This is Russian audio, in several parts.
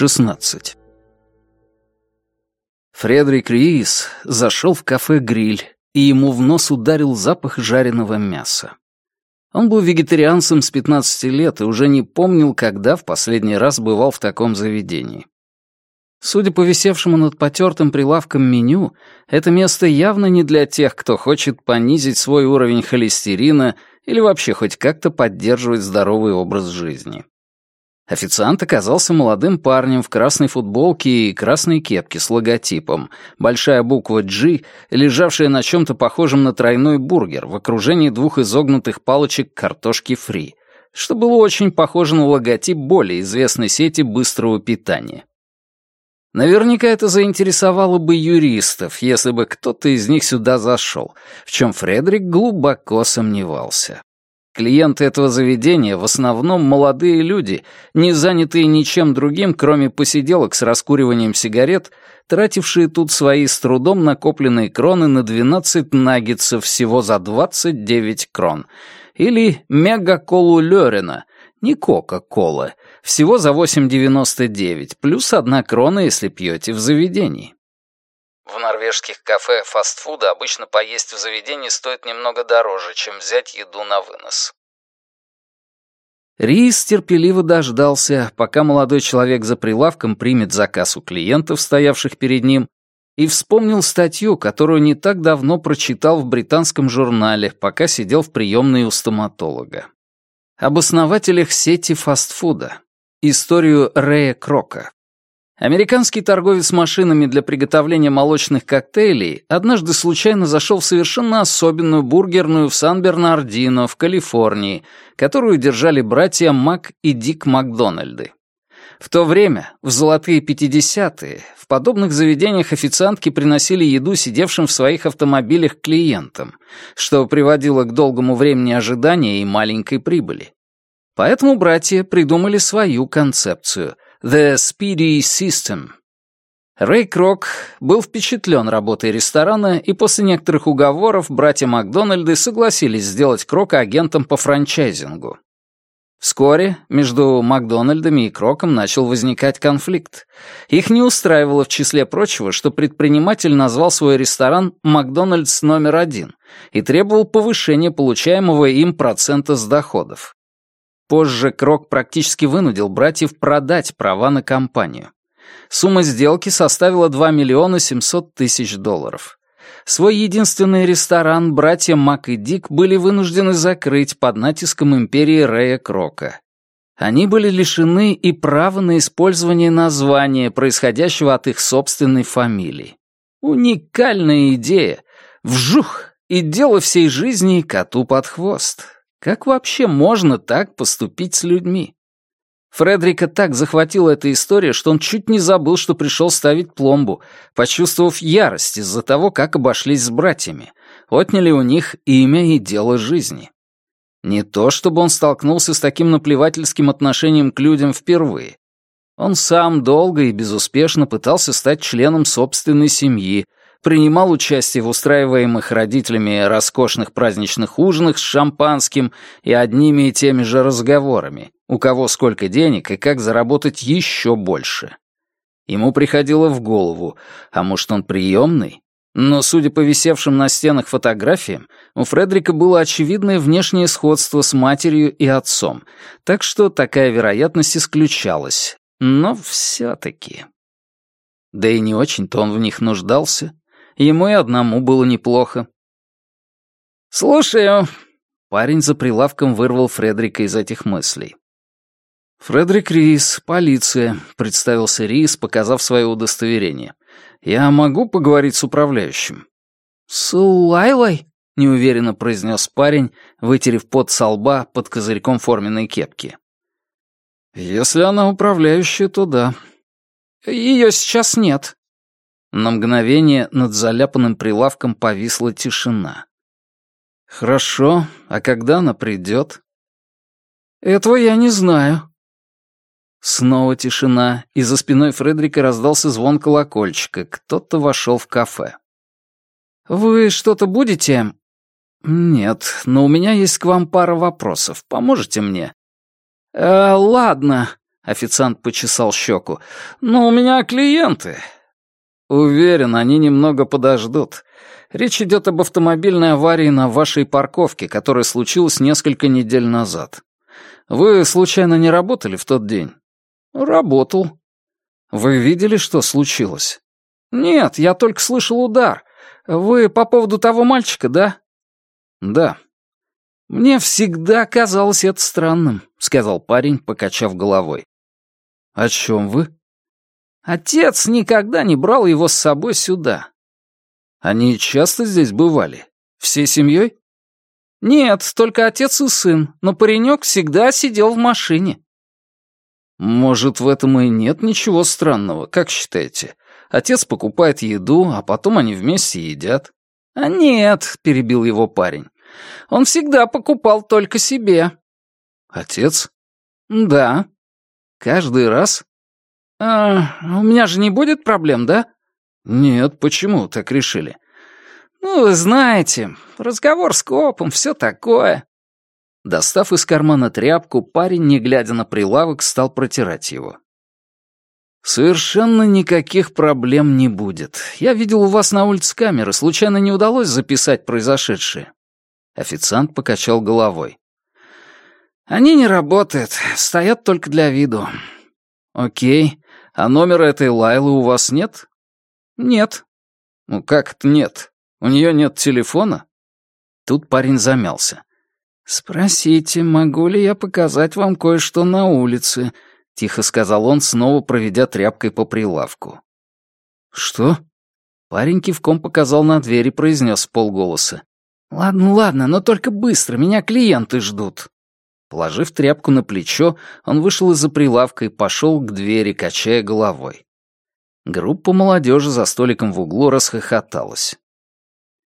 16. Фредерик Риис зашел в кафе «Гриль», и ему в нос ударил запах жареного мяса. Он был вегетарианцем с 15 лет и уже не помнил, когда в последний раз бывал в таком заведении. Судя по висевшему над потертым прилавком меню, это место явно не для тех, кто хочет понизить свой уровень холестерина или вообще хоть как-то поддерживать здоровый образ жизни. Официант оказался молодым парнем в красной футболке и красной кепке с логотипом, большая буква «G», лежавшая на чем-то похожем на тройной бургер в окружении двух изогнутых палочек картошки фри, что было очень похоже на логотип более известной сети быстрого питания. Наверняка это заинтересовало бы юристов, если бы кто-то из них сюда зашел, в чем Фредерик глубоко сомневался. Клиенты этого заведения в основном молодые люди, не занятые ничем другим, кроме посиделок с раскуриванием сигарет, тратившие тут свои с трудом накопленные кроны на 12 наггетсов всего за 29 крон. Или мега-колу Лёрина, не Кока-кола, всего за 8,99, плюс одна крона, если пьете в заведении. В норвежских кафе фастфуда обычно поесть в заведении стоит немного дороже, чем взять еду на вынос. Рис терпеливо дождался, пока молодой человек за прилавком примет заказ у клиентов, стоявших перед ним, и вспомнил статью, которую не так давно прочитал в британском журнале, пока сидел в приемной у стоматолога. Об основателях сети фастфуда. Историю Рэя Крока. Американский торговец машинами для приготовления молочных коктейлей однажды случайно зашел в совершенно особенную бургерную в Сан-Бернардино, в Калифорнии, которую держали братья Мак и Дик Макдональды. В то время, в золотые 50-е, в подобных заведениях официантки приносили еду сидевшим в своих автомобилях клиентам, что приводило к долгому времени ожидания и маленькой прибыли. Поэтому братья придумали свою концепцию — The Speedy System. Рэй Крок был впечатлен работой ресторана, и после некоторых уговоров братья Макдональды согласились сделать Крока агентом по франчайзингу. Вскоре между Макдональдами и Кроком начал возникать конфликт. Их не устраивало в числе прочего, что предприниматель назвал свой ресторан «Макдональдс номер один» и требовал повышения получаемого им процента с доходов. Позже Крок практически вынудил братьев продать права на компанию. Сумма сделки составила 2 миллиона 700 тысяч долларов. Свой единственный ресторан братья Мак и Дик были вынуждены закрыть под натиском империи Рэя Крока. Они были лишены и права на использование названия, происходящего от их собственной фамилии. Уникальная идея. Вжух! И дело всей жизни коту под хвост. Как вообще можно так поступить с людьми? Фредерика так захватила эта история, что он чуть не забыл, что пришел ставить пломбу, почувствовав ярость из-за того, как обошлись с братьями, отняли у них имя и дело жизни. Не то, чтобы он столкнулся с таким наплевательским отношением к людям впервые. Он сам долго и безуспешно пытался стать членом собственной семьи, принимал участие в устраиваемых родителями роскошных праздничных ужинах с шампанским и одними и теми же разговорами, у кого сколько денег и как заработать еще больше. Ему приходило в голову, а может он приемный? Но, судя по висевшим на стенах фотографиям, у Фредерика было очевидное внешнее сходство с матерью и отцом, так что такая вероятность исключалась. Но все-таки... Да и не очень-то он в них нуждался. Ему и одному было неплохо. «Слушаю». Парень за прилавком вырвал Фредерика из этих мыслей. «Фредерик Рис, полиция», — представился Рис, показав свое удостоверение. «Я могу поговорить с управляющим?» «С Лайлой?» — неуверенно произнес парень, вытерев пот со лба под козырьком форменной кепки. «Если она управляющая, то да». «Ее сейчас нет», на мгновение над заляпанным прилавком повисла тишина. «Хорошо, а когда она придет?» «Этого я не знаю». Снова тишина, и за спиной Фредерика раздался звон колокольчика. Кто-то вошел в кафе. «Вы что-то будете?» «Нет, но у меня есть к вам пара вопросов. Поможете мне?» э, «Ладно», — официант почесал щеку. «Но у меня клиенты». «Уверен, они немного подождут. Речь идет об автомобильной аварии на вашей парковке, которая случилась несколько недель назад. Вы, случайно, не работали в тот день?» «Работал». «Вы видели, что случилось?» «Нет, я только слышал удар. Вы по поводу того мальчика, да?» «Да». «Мне всегда казалось это странным», — сказал парень, покачав головой. «О чем вы?» «Отец никогда не брал его с собой сюда. Они часто здесь бывали? Всей семьей? Нет, только отец и сын, но паренек всегда сидел в машине. Может, в этом и нет ничего странного, как считаете? Отец покупает еду, а потом они вместе едят. А нет, перебил его парень. Он всегда покупал только себе. Отец? Да. Каждый раз? А, у меня же не будет проблем, да? «Нет, почему так решили?» «Ну, вы знаете, разговор с копом, все такое». Достав из кармана тряпку, парень, не глядя на прилавок, стал протирать его. «Совершенно никаких проблем не будет. Я видел у вас на улице камеры. Случайно не удалось записать произошедшее?» Официант покачал головой. «Они не работают, стоят только для виду». «Окей. А номера этой Лайлы у вас нет?» «Нет». «Ну как это нет? У нее нет телефона?» Тут парень замялся. «Спросите, могу ли я показать вам кое-что на улице?» — тихо сказал он, снова проведя тряпкой по прилавку. «Что?» Парень кивком показал на дверь и произнес полголоса. «Ладно, ладно, но только быстро, меня клиенты ждут». Положив тряпку на плечо, он вышел из-за прилавка и пошел к двери, качая головой. Группа молодежи за столиком в углу расхохоталась.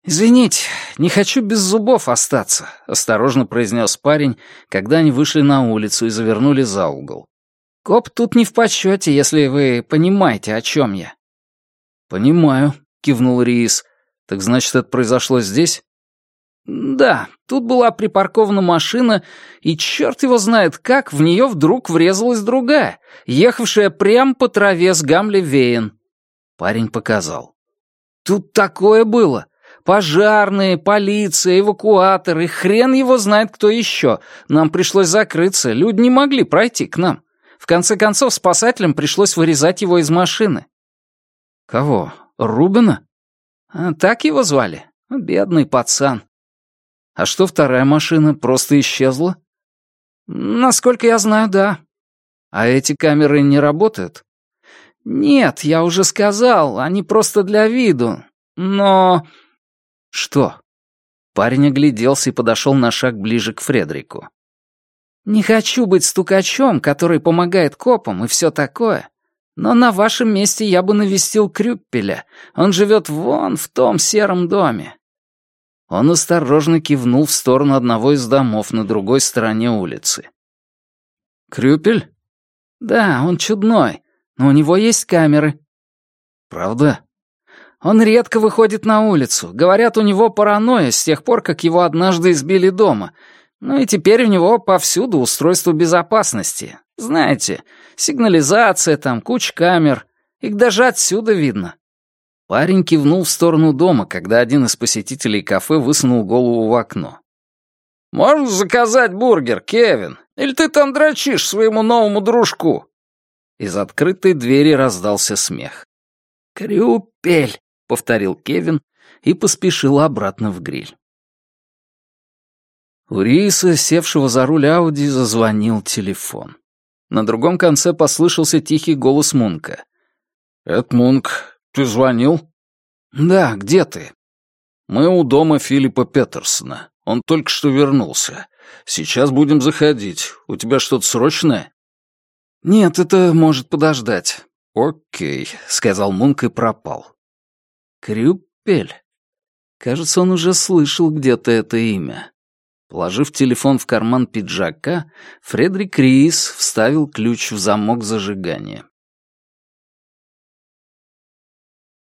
«Извините, не хочу без зубов остаться», — осторожно произнес парень, когда они вышли на улицу и завернули за угол. «Коп тут не в почете, если вы понимаете, о чем я». «Понимаю», — кивнул Риис. «Так значит, это произошло здесь?» «Да, тут была припаркована машина, и черт его знает как, в нее вдруг врезалась другая, ехавшая прямо по траве с Гамле-Вейен». Парень показал. «Тут такое было. Пожарные, полиция, эвакуаторы, хрен его знает кто еще. Нам пришлось закрыться, люди не могли пройти к нам. В конце концов, спасателям пришлось вырезать его из машины». «Кого? Рубина?» а, «Так его звали. Бедный пацан». А что вторая машина просто исчезла? Насколько я знаю, да. А эти камеры не работают? Нет, я уже сказал, они просто для виду. Но... Что? Парень огляделся и подошел на шаг ближе к Фредерику. «Не хочу быть стукачом, который помогает копам и все такое, но на вашем месте я бы навестил Крюппеля. Он живет вон в том сером доме. Он осторожно кивнул в сторону одного из домов на другой стороне улицы. «Крюпель?» «Да, он чудной, но у него есть камеры». «Правда?» «Он редко выходит на улицу. Говорят, у него паранойя с тех пор, как его однажды избили дома. Ну и теперь у него повсюду устройство безопасности. Знаете, сигнализация там, куча камер. Их даже отсюда видно. Парень кивнул в сторону дома, когда один из посетителей кафе высунул голову в окно. «Можно заказать бургер, Кевин? Или ты там дрочишь своему новому дружку?» Из открытой двери раздался смех. «Крюпель!» — повторил Кевин и поспешил обратно в гриль. У Риса, севшего за руль Ауди, зазвонил телефон. На другом конце послышался тихий голос Мунка. «Это Мунк. «Ты звонил?» «Да, где ты?» «Мы у дома Филиппа Петерсона. Он только что вернулся. Сейчас будем заходить. У тебя что-то срочное?» «Нет, это может подождать». «Окей», — сказал Мунк и пропал. «Крюпель». Кажется, он уже слышал где-то это имя. Положив телефон в карман пиджака, Фредерик Рис вставил ключ в замок зажигания.